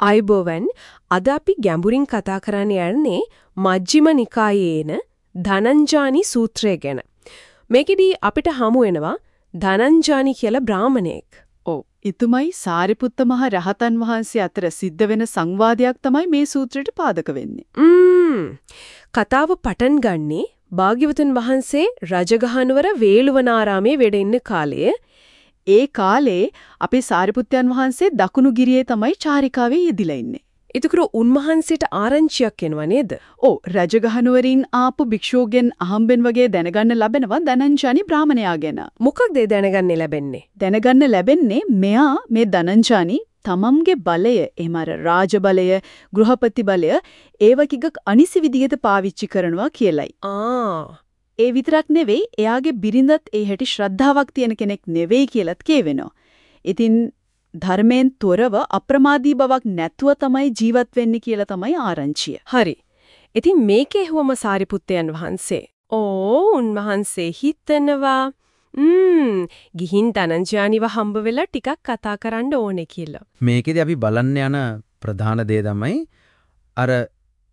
අයිබෝවන් අද අපි ගැඹුරින් කතා කරන්න යන්නේ මජ්ක්‍ධිම නිකායේන ධනංජානි සූත්‍රය ගැන. මේකෙදී අපිට හමු වෙනවා ධනංජානි කියලා බ්‍රාහමණෙක්. ඔව්. ඊතුමයි සාරිපුත්ත මහ රහතන් වහන්සේ අතර සිද්ධ වෙන සංවාදයක් තමයි මේ සූත්‍රයට පාදක වෙන්නේ. කතාව පටන් ගන්නේ භාග්‍යවතුන් වහන්සේ රජගහනුවර වේළුවනාරාමේ වැඩ ඉන්න කාලයේ ඒ කාලේ අපේ සාරිපුත්යන් වහන්සේ දකුණු ගිරියේ තමයි චාරිකාවේ යෙදිලා ඉන්නේ. එතකොට උන්වහන්සේට ආරංචියක් එනවා නේද? ඔව් රජගහනුවරින් ආපු භික්ෂුවගෙන් අහම්බෙන් වගේ දැනගන්න ලැබෙනවා ධනංජානි බ්‍රාහමණයා ගැන. මොකක්ද ඒ දැනගන්න ලැබෙන්නේ? දැනගන්න ලැබෙන්නේ මෙයා මේ ධනංජානි තමම්ගේ බලය එහෙම අර රාජ බලය ගෘහපති බලය ඒවකිග අනිසි විදිහට පාවිච්චි කරනවා කියලයි. ආ ඒ විතරක් නෙවෙයි එයාගේ බිරිඳත් ඒ හැටි ශ්‍රද්ධාවක් තියෙන කෙනෙක් නෙවෙයි කියලත් කියවෙනවා. ඉතින් ධර්මයෙන් තොරව අප්‍රමාදී බවක් නැතුව තමයි ජීවත් වෙන්නේ කියලා තමයි ආරංචිය. හරි. ඉතින් මේකේ හුවම සාරිපුත්තයන් වහන්සේ. ඕ උන්වහන්සේ හිතනවා ම්ම් ගිහින් ධනංජානිව හම්බ වෙලා ටිකක් කතා කරන්න ඕනේ කියලා. මේකෙදි අපි බලන්න යන ප්‍රධාන දේ තමයි අර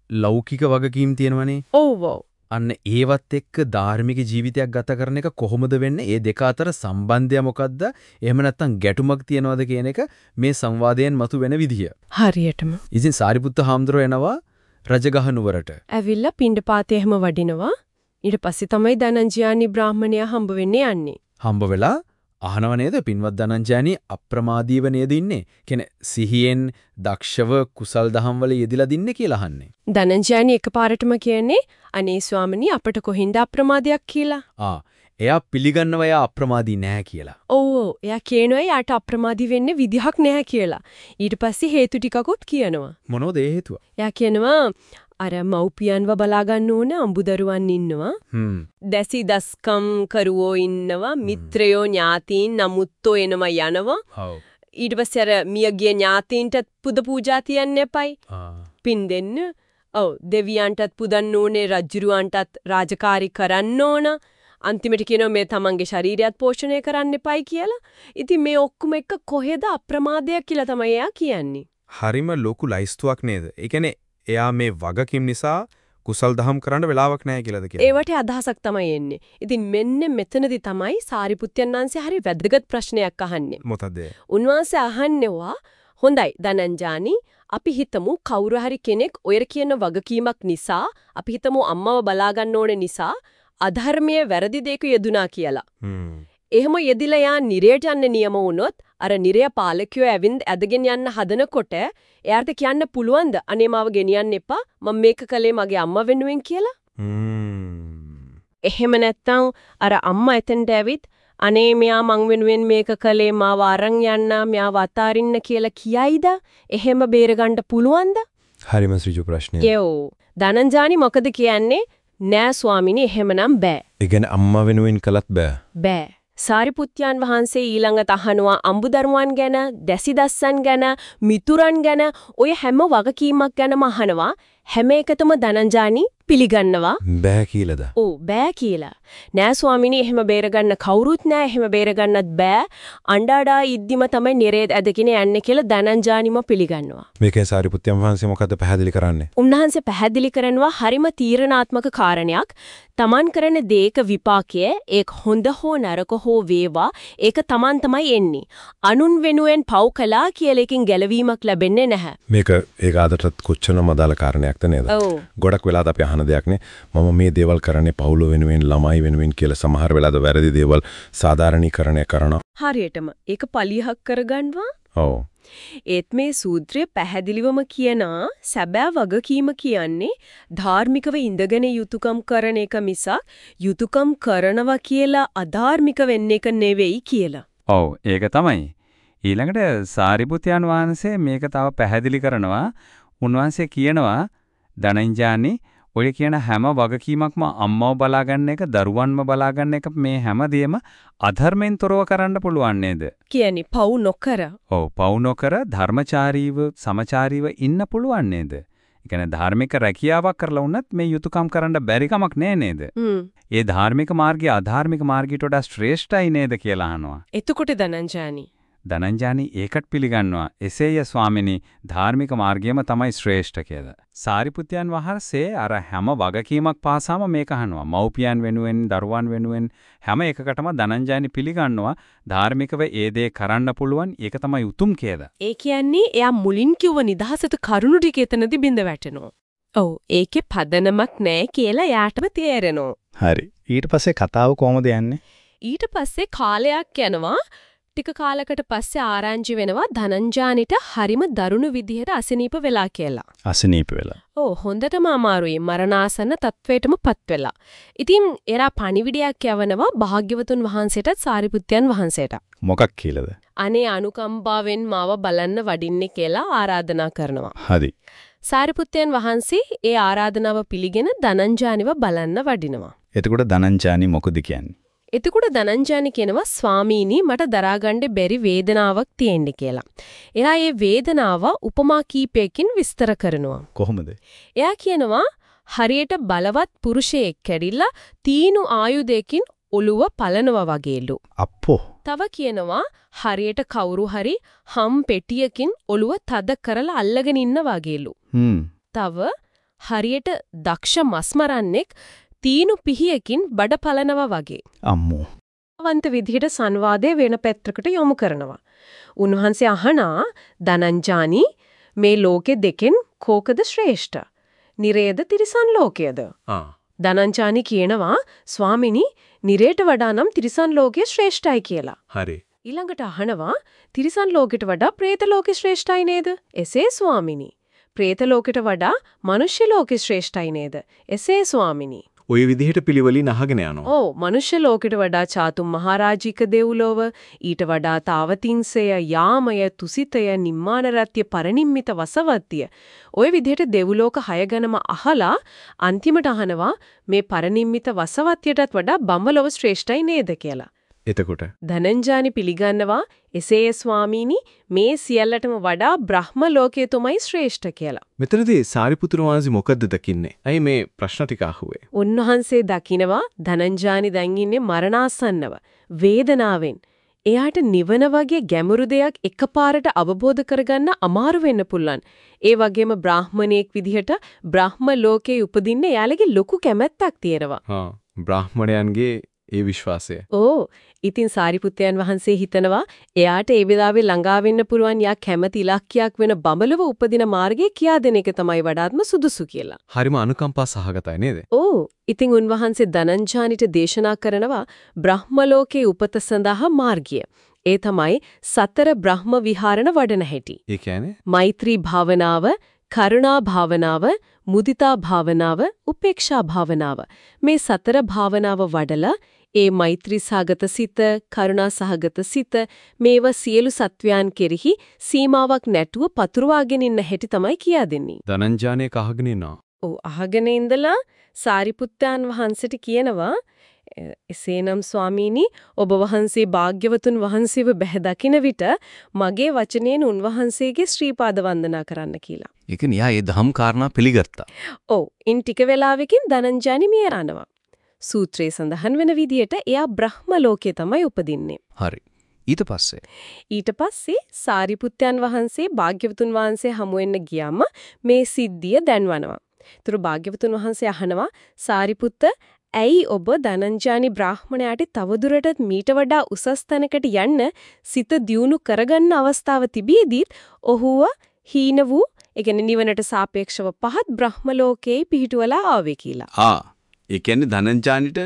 ලෞකික වගකීම් තියෙනවනේ. ඔව් ඔව්. අන්න ඒවත් එක්ක ධාර්මික ජීවිතයක් ගත කරන එක කොහොමද වෙන්නේ? ඒ දෙක අතර සම්බන්ධය මොකද්ද? එහෙම නැත්නම් ගැටුමක් තියනවද කියන එක මේ සංවාදයෙන් මතු වෙන විදිය. හරියටම. ඉතින් සාරිපුත්ත හාමුදුරුවෝ එනවා රජගහ නුවරට. ඇවිල්ලා පිණ්ඩපාතේ එහෙම වඩිනවා. ඊට පස්සේ තමයි ධනංජයානි බ්‍රාහමණයා හම්බ වෙන්නේ යන්නේ. හම්බ වෙලා අහනව නේද පින්වත් ධනංජයනි අප්‍රමාදීව නේද ඉන්නේ? කියන්නේ සිහියෙන් දක්ෂව කුසල් දහම් වල යෙදිලා දින්නේ කියලා අහන්නේ. ධනංජයනි එකපාරටම කියන්නේ අනේ ස්වාමනි අපට කොහින්ද අප්‍රමාදයක් කියලා. ආ එයා පිළිගන්නවා එයා අප්‍රමාදී නෑ කියලා. ඔව් එයා කියනවා යාට අප්‍රමාදී වෙන්න විදිහක් නැහැ කියලා. ඊට පස්සේ හේතු ටිකකුත් කියනවා. මොනවද ඒ හේතුව? එයා කියනවා අර මව්පියන්ව බලා ගන්න ඕන අඹදරුවන් ඉන්නවා. දැසි දස්කම් කරුවෝ ඉන්නවා. මිත්‍රයෝ ඥාතීන් නමුත්තෝ එනවා යනවා. ඔව්. ඊට පස්සේ අර මියගිය ඥාතීන්ට පුද පූජා තියන්න එපයි. පින් දෙන්න. ඔව් දෙවියන්ටත් පුදන්න ඕනේ රජ්ජුරුවන්ටත් රාජකාරී කරන්න ඕන. අන්තිමට කියනවා මේ තමන්ගේ ශරීරයත් පෝෂණය කරන්න එපයි කියලා. ඉතින් මේ ඔක්කොම එක කොහෙද අප්‍රමාදයක් කියලා තමයි එයා කියන්නේ. හරිම ලොකු ලයිස්තුවක් නේද? ඒ කියන්නේ එයා මේ වගකීම් නිසා කුසල් දහම් කරන්න වෙලාවක් නැහැ කියලාද කියන්නේ. ඒවට අදහසක් තමයි එන්නේ. ඉතින් මෙන්න මෙතනදි තමයි සාරිපුත්යන් වහන්සේ හරි වැදගත් ප්‍රශ්නයක් අහන්නේ. මොකද? උන්වහන්සේ අහන්නවා හොඳයි ධනංජානි අපි හිතමු කවුරු හරි කෙනෙක් ඔය කියන වගකීමක් නිසා අපි හිතමු අම්මව බලා ගන්න ඕනේ නිසා අධර්මයේ වැරදි දෙයක යෙදුනා කියලා. හ්ම්. එහෙම යෙදිලා යා නිරයට යන්න නියම වුණොත් අර නිරය පාලකයෝ ඇවිත් ඇදගෙන යන්න හදනකොට එයාට කියන්න පුළුවන්ද අනේ මාව ගෙනියන්න එපා මම මේක කළේ මගේ අම්මා වෙනුවෙන් කියලා? හ්ම්. එහෙම නැත්නම් අර අම්මා එතෙන්ට ඇවිත් අනේ මෙයා මං වෙනුවෙන් මේක කළේ මාව අරන් යන්න මෙයාව අතාරින්න කියලා කියයිද? එහෙම බේරගන්න පුළුවන්ද? හරිම ඍජු ප්‍රශ්නයක්. යෝ ධනංජානි මොකද කියන්නේ? නෑ ස්වාමිනී එහෙමනම් බෑ. ඒ කියන්නේ අම්මා වෙනුවෙන් කළත් බෑ. බෑ. සාරිපුත්යන් වහන්සේ ඊළඟට අහනවා අඹදරුවන් ගැන, දැසිදස්සන් ගැන, මිතුරන් ගැන, ඔය හැම වගකීමක් ගැනම අහනවා. හැම එකතම ධනංජානි පිළිගන්නවා. බෑ කියලාද? ඔව් බෑ කියලා. නෑ ස්වාමිනී එහෙම බේරගන්න කවුරුත් නෑ එහෙම බේරගන්නත් බෑ. අඬාඩා ඉද්දිම තමයි නිරේද ඇදගෙන යන්නේ කියලා ධනංජානිම පිළිගන්නවා. මේකෙන් සාරිපුත්යන් වහන්සේ මොකද්ද පැහැදිලි කරන්නේ? උන්වහන්සේ පැහැදිලි කරනවා හරිම තීරණාත්මක කාරණයක්. Taman කරන දේක විපාකය ඒක හොඳ හෝ නරක හෝ වේවා ඒක Taman තමයි එන්නේ. අනුන් වෙනුවෙන් පව් කළා කියලා එකකින් ගැලවීමක් ලැබෙන්නේ නැහැ. මේක ඒක ආදටත් කොච්චරම අදාළ කාරණයක්ද නේද? ගොඩක් වෙලාවට අපි අහන දෙයක් නේ මම මේ දේවල් කරන්නේ පවුල වෙනුවෙන් ළමයි වෙනුවෙන් කියලා සමහර වෙලාවට වැරදි දේවල් සාධාරණීකරණය කරනවා. හරියටම ඒක පලිහක් කරගන්නවා. ඔව්. ඒත් මේ සූත්‍රය පැහැදිලිවම කියනා සැබෑ වගකීම කියන්නේ ධාර්මිකව ඉඳගෙන යුතුයකම් කරන එක මිසක් යුතුයකම් කරනවා කියලා අධාර්මික වෙන්න එක නෙවෙයි කියලා. ඔව් ඒක තමයි. ඊළඟට සාරිපුත්යන් වහන්සේ මේක තව පැහැදිලි කරනවා. උන්වහන්සේ කියනවා ධනංජානි ඔය කියන හැම වගකීමක්ම අම්මව බලාගන්න එක, දරුවන්ම බලාගන්න එක මේ හැමදේම අධර්මෙන් තොරව කරන්න පුළුවන් නේද? කියන්නේ පව් නොකර. ඔව් පව් නොකර ධර්මචාරීව සමචාරීව ඉන්න පුළුවන් නේද? ඒ කියන්නේ ධාර්මික රැකියාවක් කරලා වුණත් මේ යුතුයකම් කරන්න බැරි කමක් නෑ නේද? ඒ ධාර්මික මාර්ගය අධාර්මික මාර්ගයට වඩා ශ්‍රේෂ්ඨයි නේද කියලා අහනවා. එතකොට ධනංජානි ධනංජානි ඒකට පිළිගන්නවා. එසේය ස්වාමිනී ධාර්මික මාර්ගයම තමයි ශ්‍රේෂ්ඨ කියලා. සාරිපුත්යන් වහන්සේ අර හැම වගකීමක් පාසාම මේක අහනවා. මව්පියන් වෙනුවෙන්, දරුවන් වෙනුවෙන් හැම එකකටම ධනංජානි පිළිගන්නවා. ධාර්මිකව ඒ දේ කරන්න පුළුවන්. ඒක තමයි උතුම් කියලා. ඒ කියන්නේ එයා මුලින් කිව්ව නිදහසට කරුණු ටික එතනදී බිඳ වැටෙනවා. ඔව් ඒකේ පදනමක් නැහැ කියලා එයාටම තේරෙනවා. හරි. ඊට පස්සේ කතාව කොහොමද යන්නේ? ඊට පස්සේ කාලයක් යනවා ටික කාලයකට පස්සේ ආරංචි වෙනවා ධනංජානිට හරිම දරුණු විදිහට අසනීප වෙලා කියලා. අසනීප වෙලා. ඔව් හොඳටම අමාරුයි මරණාසන්න තත්වයටමපත් වෙලා. ඉතින් එරා පණිවිඩයක් යවනවා භාග්‍යවතුන් වහන්සේටත් සාරිපුත්යන් වහන්සේට. මොකක් කියලාද? අනේ අනුකම්පාවෙන් මාව බලන්න වඩින්නේ කියලා ආරාධනා කරනවා. හරි. සාරිපුත්යන් වහන්සේ ඒ ආරාධනාව පිළිගෙන ධනංජානිව බලන්න වඩිනවා. එතකොට ධනංජානි මොකද කියන්නේ? එතකොට ධනංජානි කියනවා ස්වාමීනි මට දරාගන්න බැරි වේදනාවක් තියෙන්නේ කියලා. එයා ඒ වේදනාව උපමා කීපයකින් විස්තර කරනවා. කොහොමද? එයා කියනවා හරියට බලවත් පුරුෂයෙක් කැඩිලා තීනු ආයුධයකින් ඔළුව පලනවා වගේලු. අප්පෝ. තව කියනවා හරියට කවුරු හරි හම් පෙටියකින් ඔළුව තද කරලා අල්ලගෙන ඉන්න වගේලු. හ්ම්. තව හරියට දක්ෂ මස්මරන්නෙක් තීනු පිහියකින් බඩ පලනවා වගේ. අම්මෝ. වන්ත විදිහට සංවාදයේ වෙන පැත්තකට යොමු කරනවා. උන්වහන්සේ අහනා දනංජානි මේ ලෝකෙ දෙකෙන් කෝකද ශ්‍රේෂ්ඨ? නිරේද තිරිසන් ලෝකයේද? ආ. දනංජානි කියනවා ස්වාමිනී නිරේට වඩා නම් තිරිසන් ලෝකය ශ්‍රේෂ්ඨයි කියලා. හරි. ඊළඟට අහනවා තිරිසන් ලෝකෙට වඩා പ്രേත ලෝකෙ ශ්‍රේෂ්ඨයි නේද? එසේ ස්වාමිනී. പ്രേත ලෝකෙට වඩා මිනිස් ලෝකෙ ශ්‍රේෂ්ඨයි නේද? එසේ ස්වාමිනී. ওই විදිහට පිළිවෙලින් අහගෙන යනවා ඔව් මනුෂ්‍ය ලෝකෙට වඩා චාතුම් මහරජික දෙව්ලොව ඊට වඩා තාවතින්සය යාමය තුසිතය නිම්මාන රත්‍ය පරිනිම්මිත වසවත්තිය ওই විදිහට දෙව්ලෝක හය ගණම අහලා අන්තිමට අහනවා මේ පරිනිම්මිත වසවත්යටත් වඩා බඹලොව ශ්‍රේෂ්ඨයි නේද කියලා එතකොට ධනංජානි පිළිගන්නවා එසේ ස්වාමීනි මේ සියල්ලටම වඩා බ්‍රහ්ම ලෝකයේ තුමයි ශ්‍රේෂ්ඨ කියලා. මෙතනදී සාරිපුත්‍ර වහන්සේ මොකද්ද දකින්නේ? ඇයි මේ ප්‍රශ්න ටික අහුවේ? උන්වහන්සේ දකිනවා ධනංජානි දැන් ඉන්නේ මරණාසන්නව වේදනාවෙන්. එයාට නිවන වගේ ගැඹුරු දෙයක් එකපාරට අවබෝධ කරගන්න අමාරු වෙන්න පුළුවන්. ඒ වගේම බ්‍රාහ්මණයෙක් විදිහට බ්‍රහ්ම ලෝකේ උපදින්න එයාලගේ ලොකු කැමැත්තක් තියෙනවා. හා බ්‍රාහ්මණයන්ගේ ඒ විශ්වාසය. ඕ ඉතින් සාරිපුත්තයන් වහන්සේ හිතනවා එයාට ඒ වෙලාවේ ළඟා වෙන්න පුළුවන් යා කැමැති ඉලක්කයක් වෙන බඹලව උපදින මාර්ගය කියා දෙන එක තමයි වඩාත්ම සුදුසු කියලා. හරිම අනුකම්පා සහගතයි නේද? ඕ ඉතින් උන්වහන්සේ ධනංජානිට දේශනා කරනවා බ්‍රහ්ම ලෝකේ උපත සඳහා මාර්ගය. ඒ තමයි සතර බ්‍රහ්ම විහරණ වඩන හැටි. ඒ කියන්නේ මෛත්‍රී භාවනාව, කරුණා භාවනාව, මුදිතා භාවනාව, උපේක්ෂා භාවනාව. මේ සතර භාවනාව වඩලා ඒ මෛත්‍රී සහගත සිත, කරුණා සහගත සිත මේව සියලු සත්වයන් කෙරෙහි සීමාවක් නැතුව පතුරවාගෙන ඉන්න හැටි තමයි කියා දෙන්නේ. ධනංජානේ කහගෙන ඉන්නවා. ඔව් අහගෙන ඉඳලා සාරිපුත්තයන් වහන්සේට කියනවා එසේනම් ස්වාමීනි ඔබ වහන්සේ භාග්‍යවතුන් වහන්සේව බැහැ දකින විට මගේ වචනයෙන් උන්වහන්සේගේ ශ්‍රී පාද වන්දනා කරන්න කියලා. ඒ කියන්නේ යා ඒ ධම් කාරණා පිළිගත්තා. ඔව් ඉන් ටික වෙලාවකින් ධනංජානි මිය යනවා. සූත්‍රයේ සඳහන් වෙන විදිහට එයා බ්‍රහ්ම ලෝකයේ තමයි උපදින්නේ. හරි. ඊට පස්සේ ඊට පස්සේ සාරිපුත්තයන් වහන්සේ භාග්‍යවතුන් වහන්සේ හමු වෙන්න ගියාම මේ සිද්ධිය දැන්වනවා. ඒතර භාග්‍යවතුන් වහන්සේ අහනවා සාරිපුත්ත ඇයි ඔබ ධනංජානි බ්‍රාහ්මණයාට තවදුරටත් මීට වඩා උසස් තැනකට යන්න සිත දියුණු කරගන්න අවස්ථාව තිබියදීත් ඔහුව හීන වූ ඒ කියන්නේ නිවනට සාපේක්ෂව පහත් බ්‍රහ්ම ලෝකයේ පිහිටුවලා ආවේ කියලා. ආ ඒ කියන්නේ ධනංජානිට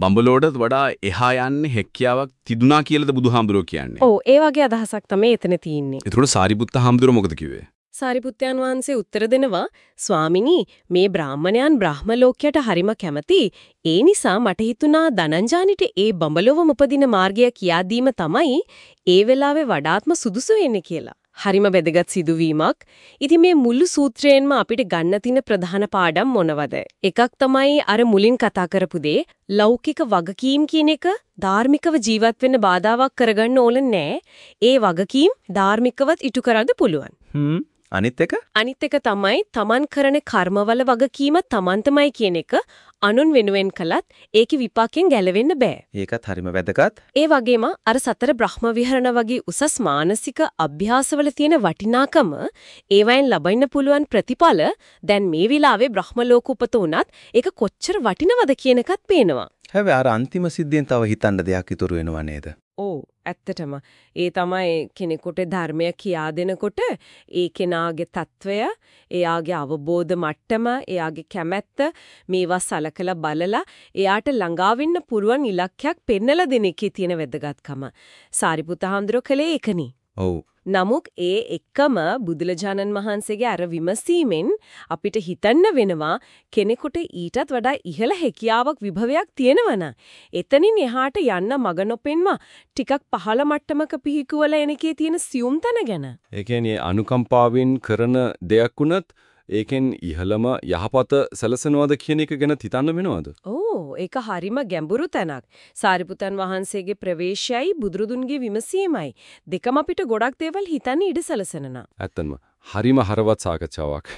බඹලෝඩට වඩා එහා යන්න හැකියාවක් තිබුණා කියලාද බුදුහාමුදුරුවෝ කියන්නේ. ඔව් ඒ වගේ අදහසක් තමයි එතන තියෙන්නේ. ඒතකොට සාරිපුත්ත හාමුදුරුවෝ මොකද කිව්වේ? සාරිපුත්යන් වහන්සේ උත්තර දෙනවා ස්වාමිනී මේ බ්‍රාහමණයන් බ්‍රහ්ම ලෝකයට හරිම කැමති ඒ නිසා මට හිතුණා ධනංජානිට ඒ බඹලොවම උපදින මාර්ගය කියා දීම තමයි ඒ වෙලාවේ වඩාත්ම සුදුසු වෙන්නේ කියලා. හරිම වැදගත් සිදුවීමක්. ඉතින් මේ මුළු සූත්‍රයෙන්ම අපිට ගන්න තියෙන ප්‍රධාන පාඩම් මොනවද? එකක් තමයි අර මුලින් කතා කරපු දේ ලෞකික වගකීම් කියන එක ධාර්මිකව ජීවත් වෙන්න බාධාවක් කරගන්න ඕන නෑ. ඒ වගකීම් ධාර්මිකවත් ඉටු කරන්න පුළුවන්. හ්ම් අනිත් එක අනිත් එක තමයි Taman කරන කර්මවල වගකීම Tamanටමයි කියන එක අනුන් වෙනුවෙන් කළත් ඒකේ විපාකෙන් ගැලවෙන්න බෑ. ඒකත් හරිම වැදගත්. ඒ වගේම අර සතර බ්‍රහ්ම විහරණ වගේ උසස් මානසික අභ්‍යාසවල තියෙන වටිනාකම ඒවයින් ලබන්න පුළුවන් ප්‍රතිඵල දැන් මේ විලාවේ බ්‍රහ්ම ලෝක උපත උනත් ඒක කොච්චර වටිනවද කියන එකත් පේනවා. හැබැයි අර අන්තිම සිද්ධියෙන් තව හිතන්න දෙයක් ඉතුරු වෙනව නේද? ඕ ඇත්තටම. ඒ තමයි කෙනෙකුට ධර්මය කියා දෙනකොට ඒ කෙනාගේ తত্ত্বය එයාගේ අවබෝධ මට්ටම එයාගේ කැමැත්ත මේවා සලකලා බලලා එයාට ළඟා වෙන්න පුරුවන් ඉලක්කයක් පෙන්නලා දෙන එකේ තියෙන වැදගත්කම. සාරිපුත හඳුරකලේ ඒකනි. ඔව්. නමුත් ඒ එක්කම බුදුරජාණන් වහන්සේගේ අර විමසීමෙන් අපිට හිතන්න වෙනවා කෙනෙකුට ඊටත් වඩා ඉහළ හැකියාවක් විභවයක් තියෙනවන. එතනින් එහාට යන්න මග නොපෙන්ම ටිකක් පහළ මට්ටමක පිහිකුවල එනකේ තියෙන සියුම් තන ගැන. ඒ කියන්නේ අනුකම්පාවෙන් කරන දෙයක් වුණත් ඒකෙන් ඉහළම යහපත සැලසනවද කියන එක ගැන හිතන්න වෙනවද? ඕ ඒක හරිම ගැඹුරු තැනක්. සාරිපුතන් වහන්සේගේ ප්‍රවේශයයි බුදුරුදුන්ගේ විමසීමයි දෙකම අපිට ගොඩක් දේවල් හිතන්න ඉඩ සැලසෙනවා. ඇත්තන්ම හරිම හරවත් සාකච්ඡාවක්.